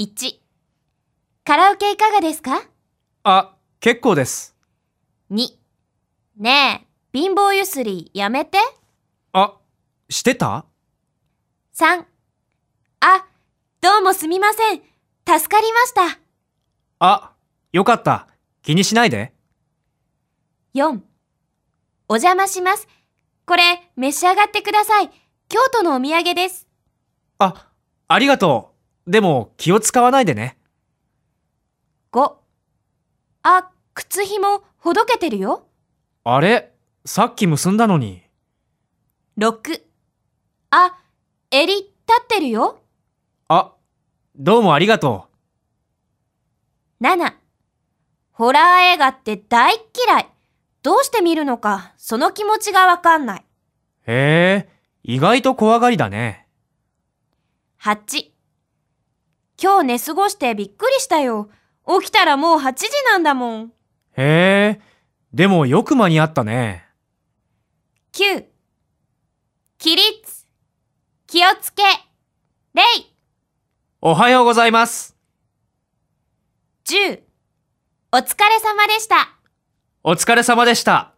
1、カラオケいかがですか？あ、結構です。?2、ねえ、貧乏ゆすりやめて。あ、してた？3、あ、どうもすみません。助かりました。あ、よかった。気にしないで。4、お邪魔します。これ、召し上がってください。京都のお土産です。あ、ありがとう。でも気を使わないでね。5、あ、靴紐ほどけてるよ。あれ？さっき結んだのに。6、あ、襟立ってるよ。あ、どうもありがと7、ホラー映画って大っ嫌い。どうして見るのか、その気持ちがわかんない。う。へえ、意外と怖がりだね。8、今日寝過ごしてびっくりしたよ。起きたらもう8時なんだもん。へえ、でもよく間に合ったね。9、起立、気をつけ、礼。おはようございます。10、お疲れ様でした。お疲れ様でした。